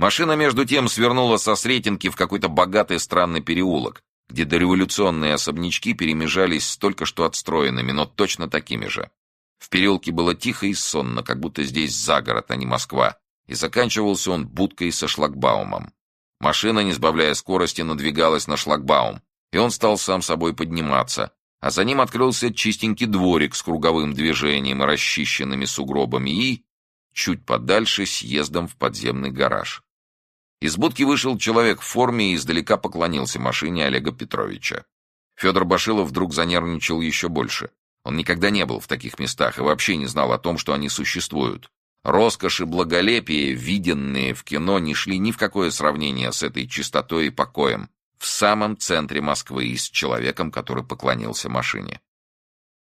Машина, между тем, свернула со Сретенки в какой-то богатый странный переулок, где дореволюционные особнячки перемежались с только что отстроенными, но точно такими же. В переулке было тихо и сонно, как будто здесь загород, а не Москва, и заканчивался он будкой со шлагбаумом. Машина, не сбавляя скорости, надвигалась на шлагбаум, и он стал сам собой подниматься, а за ним открылся чистенький дворик с круговым движением и расчищенными сугробами и, чуть подальше, съездом в подземный гараж. Из будки вышел человек в форме и издалека поклонился машине Олега Петровича. Федор Башилов вдруг занервничал еще больше. Он никогда не был в таких местах и вообще не знал о том, что они существуют. Роскошь и благолепие, виденные в кино, не шли ни в какое сравнение с этой чистотой и покоем, в самом центре Москвы и с человеком, который поклонился машине.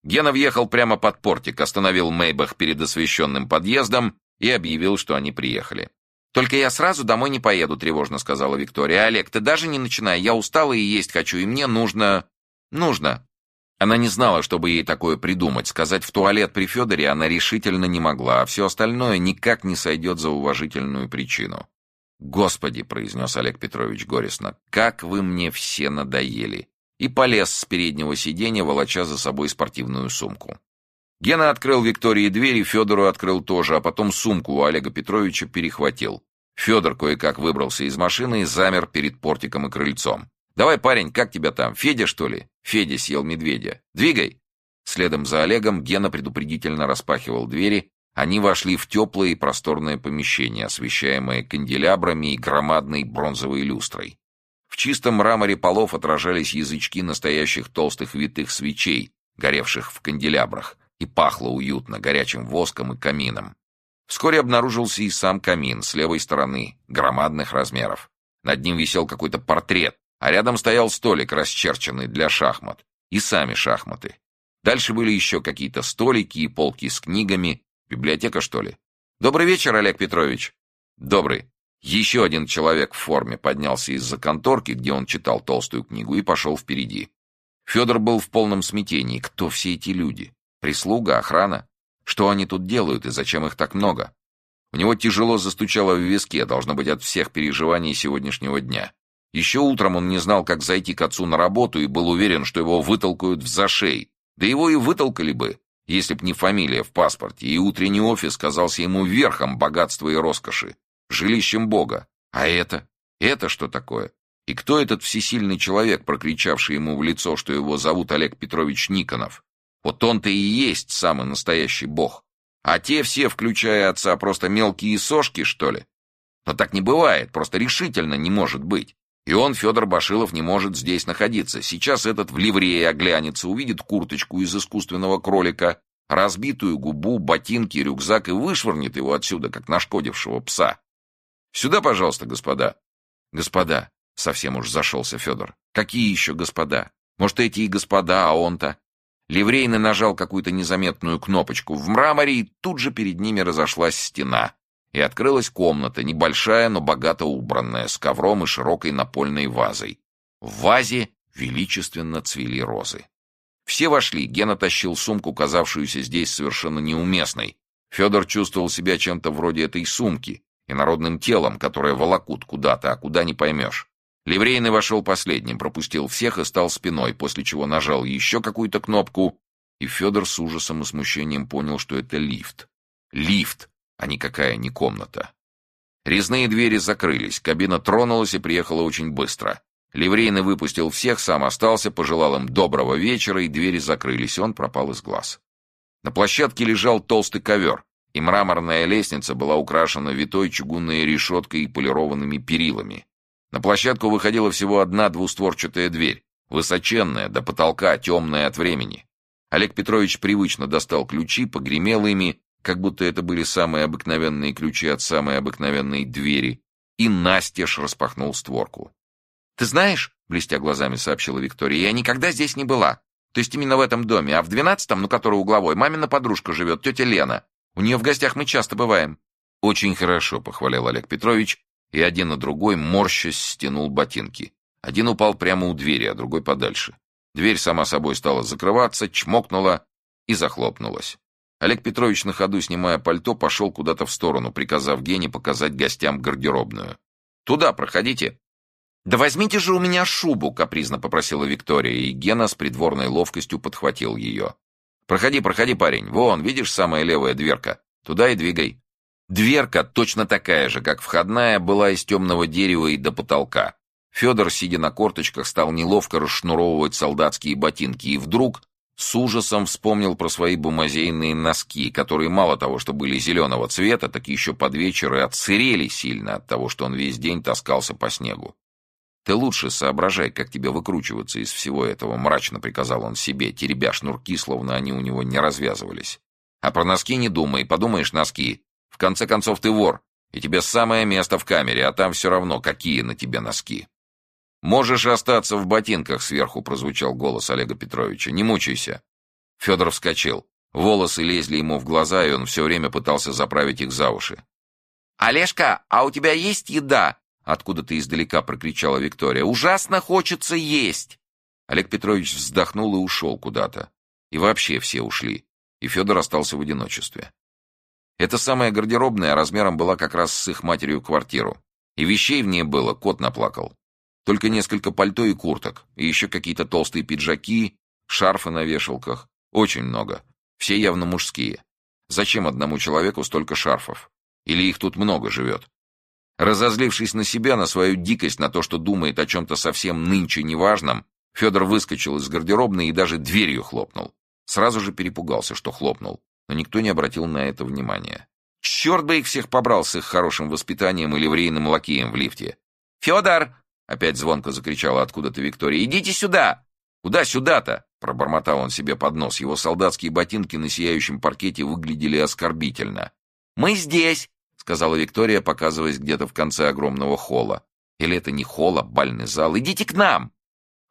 Гена въехал прямо под портик, остановил Мейбах перед освещенным подъездом и объявил, что они приехали. «Только я сразу домой не поеду», — тревожно сказала Виктория. «Олег, ты даже не начинай. Я устала и есть хочу, и мне нужно... нужно». Она не знала, чтобы ей такое придумать. Сказать в туалет при Федоре она решительно не могла, а все остальное никак не сойдет за уважительную причину. «Господи!» — произнес Олег Петрович горестно. «Как вы мне все надоели!» И полез с переднего сиденья, волоча за собой спортивную сумку. Гена открыл Виктории дверь, и Федору открыл тоже, а потом сумку у Олега Петровича перехватил. Федор кое-как выбрался из машины и замер перед портиком и крыльцом. «Давай, парень, как тебя там? Федя, что ли?» Федя съел медведя. «Двигай!» Следом за Олегом Гена предупредительно распахивал двери, они вошли в теплое и просторное помещение, освещаемое канделябрами и громадной бронзовой люстрой. В чистом мраморе полов отражались язычки настоящих толстых витых свечей, горевших в канделябрах, и пахло уютно горячим воском и камином. Вскоре обнаружился и сам камин с левой стороны, громадных размеров. Над ним висел какой-то портрет, а рядом стоял столик, расчерченный для шахмат, и сами шахматы. Дальше были еще какие-то столики и полки с книгами, Библиотека, что ли? Добрый вечер, Олег Петрович. Добрый. Еще один человек в форме поднялся из-за конторки, где он читал толстую книгу, и пошел впереди. Федор был в полном смятении. Кто все эти люди? Прислуга, охрана? Что они тут делают и зачем их так много? У него тяжело застучало в виске, должно быть, от всех переживаний сегодняшнего дня. Еще утром он не знал, как зайти к отцу на работу и был уверен, что его вытолкают в зашей. Да его и вытолкали бы, если б не фамилия в паспорте, и утренний офис казался ему верхом богатства и роскоши, жилищем Бога. А это? Это что такое? И кто этот всесильный человек, прокричавший ему в лицо, что его зовут Олег Петрович Никонов? Вот он-то и есть самый настоящий Бог. А те все, включая отца, просто мелкие сошки, что ли? Но так не бывает, просто решительно не может быть. И он, Федор Башилов, не может здесь находиться. Сейчас этот в ливрее оглянется, увидит курточку из искусственного кролика, разбитую губу, ботинки, рюкзак и вышвырнет его отсюда, как нашкодившего пса. Сюда, пожалуйста, господа. Господа, совсем уж зашелся Федор. Какие еще господа? Может, эти и господа, а он-то? Ливрейный нажал какую-то незаметную кнопочку в мраморе, и тут же перед ними разошлась стена и открылась комната, небольшая, но богато убранная, с ковром и широкой напольной вазой. В вазе величественно цвели розы. Все вошли, Гена тащил сумку, казавшуюся здесь совершенно неуместной. Федор чувствовал себя чем-то вроде этой сумки, инородным телом, которое волокут куда-то, а куда не поймешь. Ливрейный вошел последним, пропустил всех и стал спиной, после чего нажал еще какую-то кнопку, и Федор с ужасом и смущением понял, что это лифт. Лифт! а никакая не комната. Резные двери закрылись, кабина тронулась и приехала очень быстро. Ливрейный выпустил всех, сам остался, пожелал им доброго вечера, и двери закрылись, он пропал из глаз. На площадке лежал толстый ковер, и мраморная лестница была украшена витой чугунной решеткой и полированными перилами. На площадку выходила всего одна двустворчатая дверь, высоченная, до потолка, темная от времени. Олег Петрович привычно достал ключи, погремел ими как будто это были самые обыкновенные ключи от самой обыкновенной двери, и настежь распахнул створку. «Ты знаешь, — блестя глазами сообщила Виктория, — я никогда здесь не была. То есть именно в этом доме, а в двенадцатом, ну, который угловой, мамина подружка живет, тетя Лена. У нее в гостях мы часто бываем». «Очень хорошо», — похвалил Олег Петрович, и один и другой, морщась, стянул ботинки. Один упал прямо у двери, а другой подальше. Дверь сама собой стала закрываться, чмокнула и захлопнулась. Олег Петрович на ходу, снимая пальто, пошел куда-то в сторону, приказав Гене показать гостям гардеробную. Туда проходите». «Да возьмите же у меня шубу», — капризно попросила Виктория, и Гена с придворной ловкостью подхватил ее. «Проходи, проходи, парень. Вон, видишь, самая левая дверка. Туда и двигай». Дверка, точно такая же, как входная, была из темного дерева и до потолка. Федор, сидя на корточках, стал неловко расшнуровывать солдатские ботинки и вдруг с ужасом вспомнил про свои бумазейные носки, которые мало того, что были зеленого цвета, так еще под вечер и отсырели сильно от того, что он весь день таскался по снегу. «Ты лучше соображай, как тебе выкручиваться из всего этого», — мрачно приказал он себе, теребя шнурки, словно они у него не развязывались. «А про носки не думай, подумаешь носки. Конце концов, ты вор, и тебе самое место в камере, а там все равно, какие на тебе носки». «Можешь остаться в ботинках», — сверху прозвучал голос Олега Петровича. «Не мучайся». Федор вскочил. Волосы лезли ему в глаза, и он все время пытался заправить их за уши. «Олежка, а у тебя есть еда?» Откуда-то издалека прокричала Виктория. «Ужасно хочется есть!» Олег Петрович вздохнул и ушел куда-то. И вообще все ушли. И Федор остался в одиночестве. Эта самая гардеробная размером была как раз с их матерью квартиру. И вещей в ней было, кот наплакал. Только несколько пальто и курток, и еще какие-то толстые пиджаки, шарфы на вешалках. Очень много. Все явно мужские. Зачем одному человеку столько шарфов? Или их тут много живет? Разозлившись на себя, на свою дикость, на то, что думает о чем-то совсем нынче неважном, Федор выскочил из гардеробной и даже дверью хлопнул. Сразу же перепугался, что хлопнул, но никто не обратил на это внимания. Черт бы их всех побрал с их хорошим воспитанием и ливрейным лакеем в лифте. «Федор!» Опять звонко закричала откуда-то Виктория. «Идите сюда!» «Куда сюда-то?» Пробормотал он себе под нос. Его солдатские ботинки на сияющем паркете выглядели оскорбительно. «Мы здесь!» — сказала Виктория, показываясь где-то в конце огромного холла. «Или это не холл, а бальный зал? Идите к нам!»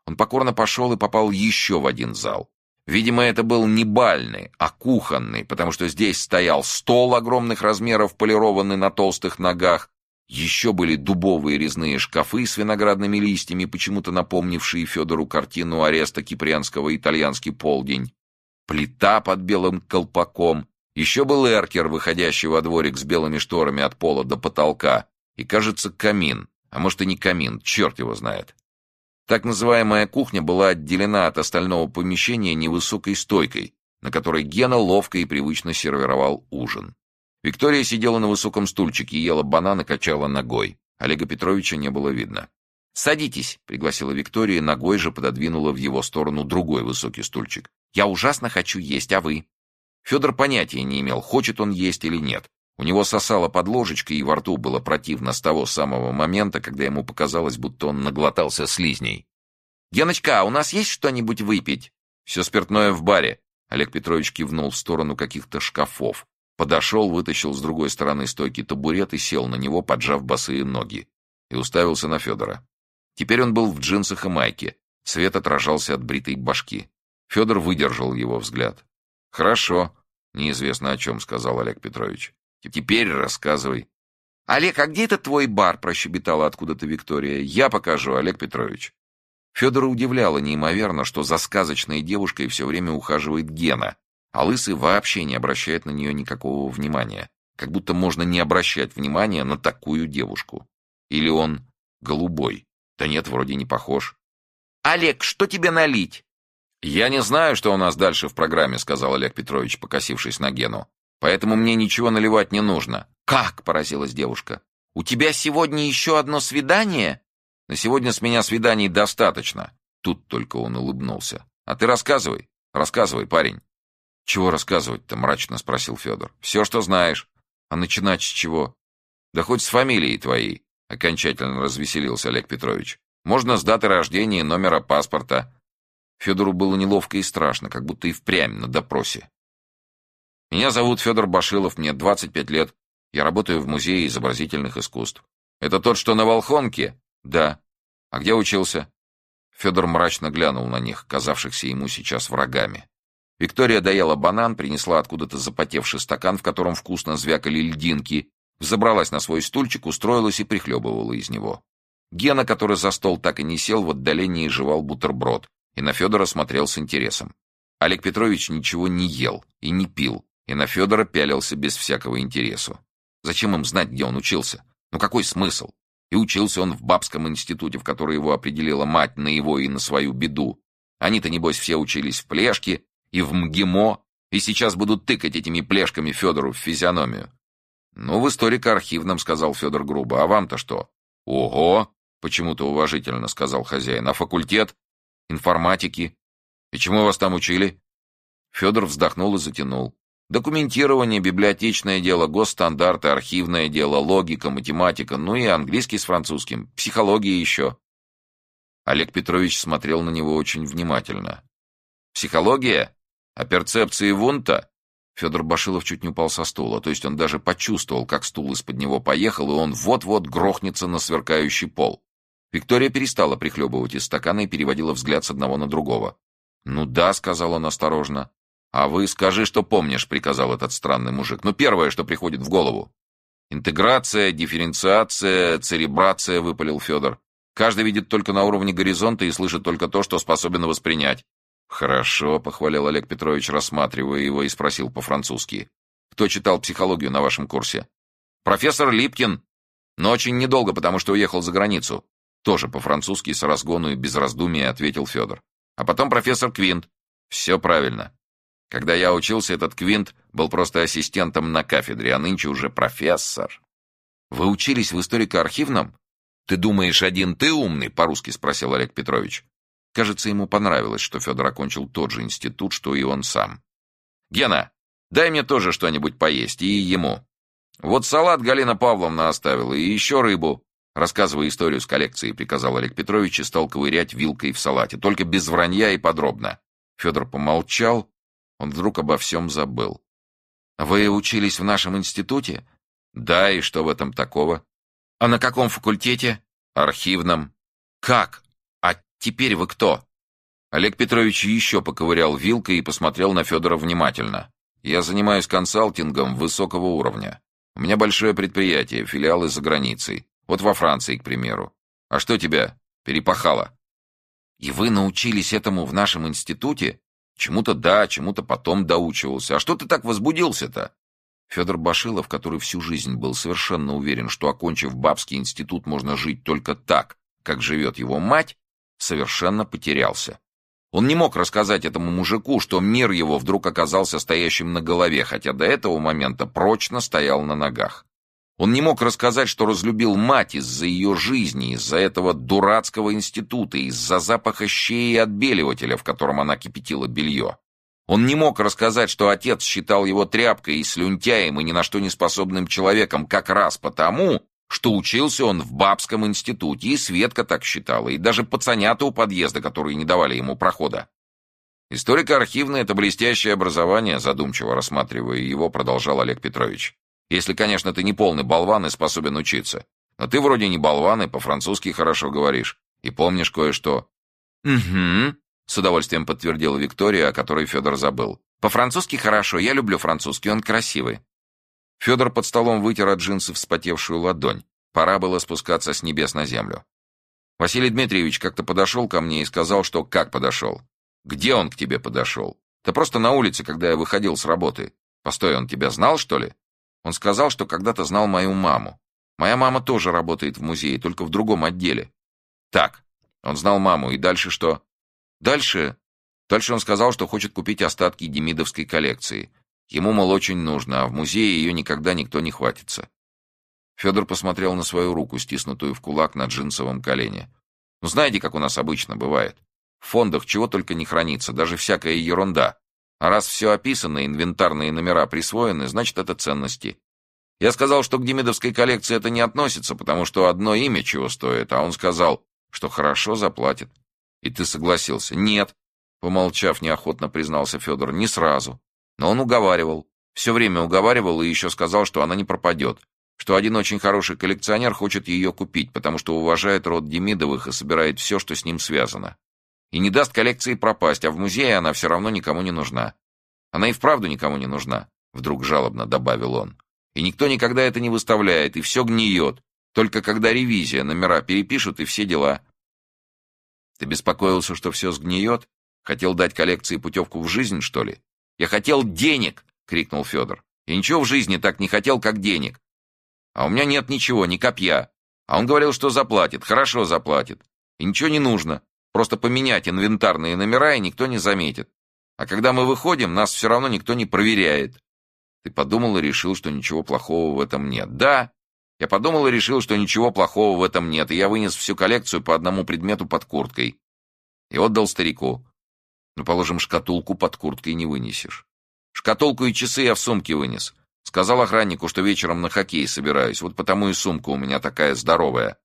Он покорно пошел и попал еще в один зал. Видимо, это был не бальный, а кухонный, потому что здесь стоял стол огромных размеров, полированный на толстых ногах, еще были дубовые резные шкафы с виноградными листьями, почему-то напомнившие Федору картину ареста киприанского «Итальянский полдень». Плита под белым колпаком. Еще был эркер, выходящий во дворик с белыми шторами от пола до потолка. И, кажется, камин. А может и не камин, черт его знает. Так называемая кухня была отделена от остального помещения невысокой стойкой, на которой Гена ловко и привычно сервировал ужин. Виктория сидела на высоком стульчике, ела банан и качала ногой. Олега Петровича не было видно. «Садитесь», — пригласила Виктория, ногой же пододвинула в его сторону другой высокий стульчик. «Я ужасно хочу есть, а вы?» Федор понятия не имел, хочет он есть или нет. У него сосало под ложечкой, и во рту было противно с того самого момента, когда ему показалось, будто он наглотался слизней. «Геночка, а у нас есть что-нибудь выпить?» «Все спиртное в баре», — Олег Петрович кивнул в сторону каких-то шкафов. Подошел, вытащил с другой стороны стойки табурет и сел на него, поджав босые ноги. И уставился на Федора. Теперь он был в джинсах и майке. Свет отражался от бритой башки. Федор выдержал его взгляд. «Хорошо. Неизвестно о чем», — сказал Олег Петрович. «Теперь рассказывай». «Олег, а где этот твой бар?» — прощебетала откуда-то Виктория. «Я покажу, Олег Петрович». Федора удивляло неимоверно, что за сказочной девушкой все время ухаживает Гена, а Лысый вообще не обращает на нее никакого внимания. Как будто можно не обращать внимания на такую девушку. Или он голубой. Да нет, вроде не похож. «Олег, что тебе налить?» «Я не знаю, что у нас дальше в программе», — сказал Олег Петрович, покосившись на Гену. «Поэтому мне ничего наливать не нужно». «Как?» — поразилась девушка. «У тебя сегодня еще одно свидание?» «На сегодня с меня свиданий достаточно». Тут только он улыбнулся. «А ты рассказывай. Рассказывай, парень». «Чего рассказывать-то?» — мрачно спросил Федор. «Все, что знаешь. А начинать с чего?» «Да хоть с фамилией твоей», — окончательно развеселился Олег Петрович. «Можно с даты рождения и номера паспорта». Федору было неловко и страшно, как будто и впрямь на допросе. «Меня зовут Федор Башилов, мне 25 лет. Я работаю в Музее изобразительных искусств. Это тот, что на Волхонке?» «Да». «А где учился?» Федор мрачно глянул на них, казавшихся ему сейчас врагами. Виктория доела банан, принесла откуда-то запотевший стакан, в котором вкусно звякали льдинки, забралась на свой стульчик, устроилась и прихлебывала из него. Гена, который за стол так и не сел, в отдалении жевал бутерброд, и на Федора смотрел с интересом. Олег Петрович ничего не ел и не пил, и на Федора пялился без всякого интереса. Зачем им знать, где он учился? Ну какой смысл? И учился он в бабском институте, в который его определила мать на его и на свою беду. Они-то, небось, все учились в Плешке и в МГИМО, и сейчас будут тыкать этими плешками Федору в физиономию. «Ну, в историко-архивном», — сказал Федор грубо. «А вам-то что?» «Ого!» — почему-то уважительно сказал хозяин. «А факультет? Информатики? И чему вас там учили?» Федор вздохнул и затянул. Документирование, библиотечное дело, госстандарты, архивное дело, логика, математика, ну и английский с французским, психология еще. Олег Петрович смотрел на него очень внимательно. «Психология? О перцепции Вунта?» Федор Башилов чуть не упал со стула, то есть он даже почувствовал, как стул из-под него поехал, и он вот-вот грохнется на сверкающий пол. Виктория перестала прихлебывать из стакана и переводила взгляд с одного на другого. «Ну да», — сказал он осторожно. «А вы скажи, что помнишь», — приказал этот странный мужик. «Ну, первое, что приходит в голову». «Интеграция, дифференциация, церебрация», — выпалил Федор. «Каждый видит только на уровне горизонта и слышит только то, что способен воспринять». «Хорошо», — похвалил Олег Петрович, рассматривая его, и спросил по-французски. «Кто читал психологию на вашем курсе?» «Профессор Липкин, но очень недолго, потому что уехал за границу». Тоже по-французски с разгону и без раздумия ответил Федор. «А потом профессор Квинт». «Все правильно. Когда я учился, этот Квинт был просто ассистентом на кафедре, а нынче уже профессор. Вы учились в историко-архивном? Ты думаешь, один ты умный? По-русски спросил Олег Петрович. Кажется, ему понравилось, что Федор окончил тот же институт, что и он сам. Гена, дай мне тоже что-нибудь поесть, и ему. Вот салат Галина Павловна оставила, и еще рыбу. Рассказывая историю с коллекцией, приказал Олег Петрович и стал ковырять вилкой в салате, только без вранья и подробно. Федор помолчал, он вдруг обо всем забыл. «Вы учились в нашем институте?» «Да, и что в этом такого?» «А на каком факультете?» «Архивном». «Как? А теперь вы кто?» Олег Петрович еще поковырял вилкой и посмотрел на Федора внимательно. «Я занимаюсь консалтингом высокого уровня. У меня большое предприятие, филиалы за границей. Вот во Франции, к примеру. А что тебя перепахало?» «И вы научились этому в нашем институте?» Чему-то да, чему-то потом доучивался. А что ты так возбудился-то? Федор Башилов, который всю жизнь был совершенно уверен, что, окончив бабский институт, можно жить только так, как живет его мать, совершенно потерялся. Он не мог рассказать этому мужику, что мир его вдруг оказался стоящим на голове, хотя до этого момента прочно стоял на ногах. Он не мог рассказать, что разлюбил мать из-за ее жизни, из-за этого дурацкого института, из-за запаха щеи и отбеливателя, в котором она кипятила белье. Он не мог рассказать, что отец считал его тряпкой и слюнтяем и ни на что не способным человеком как раз потому, что учился он в бабском институте, и Светка так считала, и даже пацанята у подъезда, которые не давали ему прохода. Историко-архивное — это блестящее образование, задумчиво рассматривая его, продолжал Олег Петрович. Если, конечно, ты не полный болван и способен учиться. Но ты вроде не болван и по-французски хорошо говоришь. И помнишь кое-что». «Угу», — с удовольствием подтвердила Виктория, о которой Федор забыл. «По-французски хорошо, я люблю французский, он красивый». Федор под столом вытер от джинсов вспотевшую ладонь. Пора было спускаться с небес на землю. Василий Дмитриевич как-то подошел ко мне и сказал, что как подошел. «Где он к тебе подошел?» «Да просто на улице, когда я выходил с работы. Постой, он тебя знал, что ли?» Он сказал, что когда-то знал мою маму. Моя мама тоже работает в музее, только в другом отделе. Так, он знал маму, и дальше что? Дальше... Дальше он сказал, что хочет купить остатки демидовской коллекции. Ему, мол, очень нужно, а в музее ее никогда никто не хватится. Федор посмотрел на свою руку, стиснутую в кулак на джинсовом колене. Ну, знаете, как у нас обычно бывает. В фондах чего только не хранится, даже всякая ерунда. А раз все описано, инвентарные номера присвоены, значит, это ценности. Я сказал, что к Демидовской коллекции это не относится, потому что одно имя чего стоит, а он сказал, что хорошо заплатит. И ты согласился. Нет, помолчав, неохотно признался Федор, не сразу. Но он уговаривал. Все время уговаривал и еще сказал, что она не пропадет. Что один очень хороший коллекционер хочет ее купить, потому что уважает род Демидовых и собирает все, что с ним связано и не даст коллекции пропасть, а в музее она все равно никому не нужна. Она и вправду никому не нужна, вдруг жалобно добавил он. И никто никогда это не выставляет, и все гниет. Только когда ревизия, номера перепишут и все дела. Ты беспокоился, что все сгниет? Хотел дать коллекции путевку в жизнь, что ли? Я хотел денег, крикнул Федор. Я ничего в жизни так не хотел, как денег. А у меня нет ничего, ни копья. А он говорил, что заплатит, хорошо заплатит. И ничего не нужно. Просто поменять инвентарные номера, и никто не заметит. А когда мы выходим, нас все равно никто не проверяет. Ты подумал и решил, что ничего плохого в этом нет. Да, я подумал и решил, что ничего плохого в этом нет, и я вынес всю коллекцию по одному предмету под курткой. И отдал старику. Ну, положим, шкатулку под курткой не вынесешь. Шкатулку и часы я в сумке вынес. Сказал охраннику, что вечером на хоккей собираюсь, вот потому и сумка у меня такая здоровая.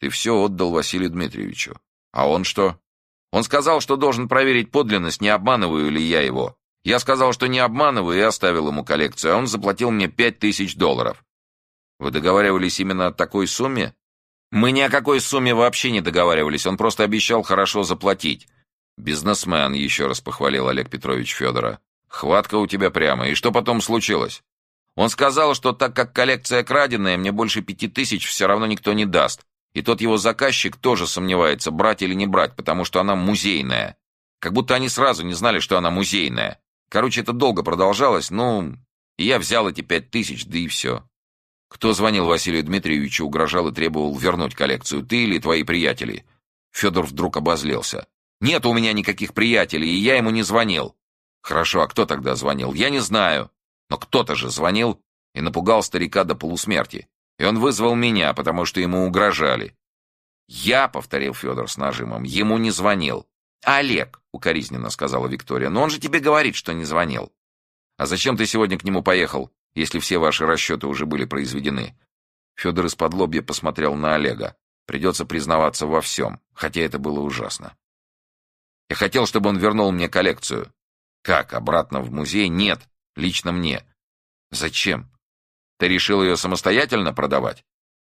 Ты все отдал Василию Дмитриевичу. А он что? Он сказал, что должен проверить подлинность, не обманываю ли я его. Я сказал, что не обманываю, и оставил ему коллекцию, а он заплатил мне пять тысяч долларов. Вы договаривались именно о такой сумме? Мы ни о какой сумме вообще не договаривались, он просто обещал хорошо заплатить. Бизнесмен, еще раз похвалил Олег Петрович Федора. Хватка у тебя прямо. И что потом случилось? Он сказал, что так как коллекция краденая, мне больше пяти тысяч все равно никто не даст. И тот его заказчик тоже сомневается, брать или не брать, потому что она музейная. Как будто они сразу не знали, что она музейная. Короче, это долго продолжалось, ну... И я взял эти пять тысяч, да и все. Кто звонил Василию Дмитриевичу, угрожал и требовал вернуть коллекцию, ты или твои приятели? Федор вдруг обозлился. Нет у меня никаких приятелей, и я ему не звонил. Хорошо, а кто тогда звонил? Я не знаю. Но кто-то же звонил и напугал старика до полусмерти. И он вызвал меня, потому что ему угрожали. Я, повторил Федор с нажимом, ему не звонил. Олег, укоризненно сказала Виктория, но он же тебе говорит, что не звонил. А зачем ты сегодня к нему поехал, если все ваши расчеты уже были произведены? Федор из-под лобья посмотрел на Олега. Придется признаваться во всем, хотя это было ужасно. Я хотел, чтобы он вернул мне коллекцию. Как, обратно в музей? Нет, лично мне. Зачем? Ты решил ее самостоятельно продавать?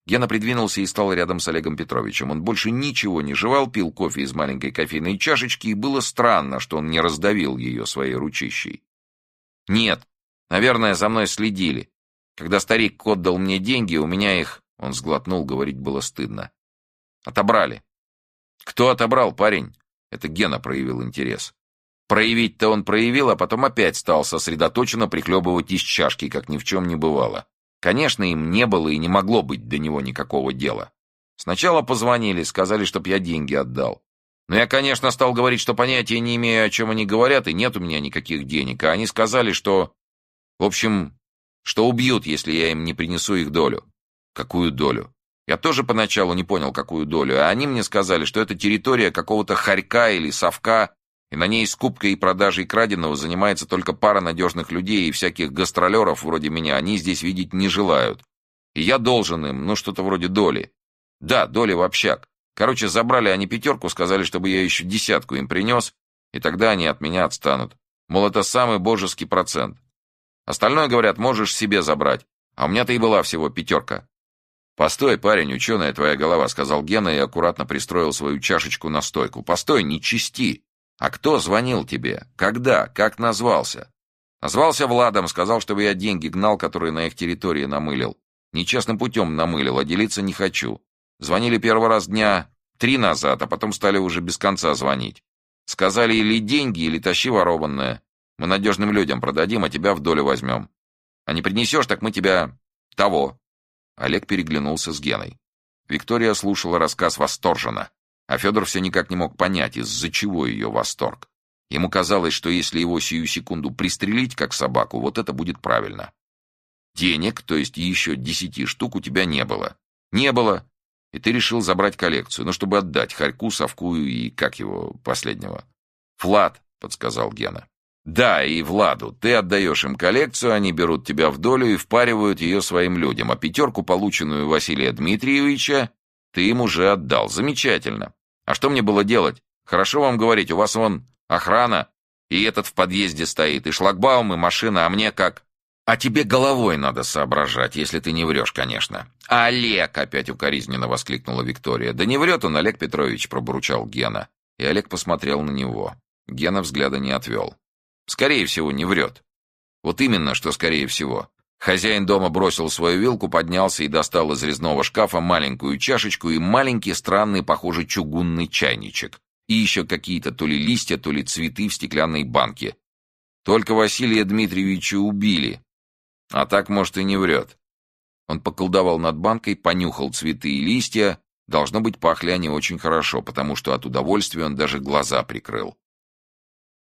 Гена придвинулся и стал рядом с Олегом Петровичем. Он больше ничего не жевал, пил кофе из маленькой кофейной чашечки, и было странно, что он не раздавил ее своей ручищей. «Нет, наверное, за мной следили. Когда старик отдал мне деньги, у меня их...» Он сглотнул, говорить было стыдно. «Отобрали». «Кто отобрал, парень?» Это Гена проявил интерес. Проявить-то он проявил, а потом опять стал сосредоточенно прихлебывать из чашки, как ни в чем не бывало. Конечно, им не было и не могло быть до него никакого дела. Сначала позвонили, сказали, чтоб я деньги отдал. Но я, конечно, стал говорить, что понятия не имею, о чем они говорят, и нет у меня никаких денег. А они сказали, что... В общем, что убьют, если я им не принесу их долю. Какую долю? Я тоже поначалу не понял, какую долю, а они мне сказали, что это территория какого-то хорька или совка, и на ней скупкой и продажей краденого занимается только пара надежных людей и всяких гастролеров вроде меня они здесь видеть не желают. И я должен им, ну, что-то вроде доли. Да, доли в общак. Короче, забрали они пятерку, сказали, чтобы я еще десятку им принес, и тогда они от меня отстанут. Мол, это самый божеский процент. Остальное, говорят, можешь себе забрать. А у меня-то и была всего пятерка. «Постой, парень, ученая твоя голова», — сказал Гена и аккуратно пристроил свою чашечку на стойку. «Постой, не чисти. «А кто звонил тебе? Когда? Как назвался?» «Назвался Владом, сказал, чтобы я деньги гнал, которые на их территории намылил. Нечестным путем намылил, а делиться не хочу. Звонили первый раз дня три назад, а потом стали уже без конца звонить. Сказали, или деньги, или тащи ворованное. Мы надежным людям продадим, а тебя в долю возьмем. А не принесешь, так мы тебя... того». Олег переглянулся с Геной. Виктория слушала рассказ восторженно. А Федор все никак не мог понять, из-за чего ее восторг. Ему казалось, что если его сию секунду пристрелить, как собаку, вот это будет правильно. Денег, то есть еще десяти штук, у тебя не было. Не было. И ты решил забрать коллекцию, ну, чтобы отдать Харьку, Совку и, как его, последнего. Влад, подсказал Гена. Да, и Владу. Ты отдаешь им коллекцию, они берут тебя в долю и впаривают ее своим людям, а пятерку, полученную Василия Дмитриевича, ты им уже отдал. Замечательно. А что мне было делать? Хорошо вам говорить, у вас вон охрана, и этот в подъезде стоит, и шлагбаум, и машина, а мне как? А тебе головой надо соображать, если ты не врешь, конечно. Олег, опять укоризненно воскликнула Виктория. Да не врет он, Олег Петрович, пробурчал Гена. И Олег посмотрел на него. Гена взгляда не отвел. Скорее всего, не врет. Вот именно, что скорее всего. Хозяин дома бросил свою вилку, поднялся и достал из резного шкафа маленькую чашечку и маленький странный, похожий чугунный чайничек. И еще какие-то то ли листья, то ли цветы в стеклянной банке. Только Василия Дмитриевича убили. А так, может, и не врет. Он поколдовал над банкой, понюхал цветы и листья. Должно быть, пахли они очень хорошо, потому что от удовольствия он даже глаза прикрыл.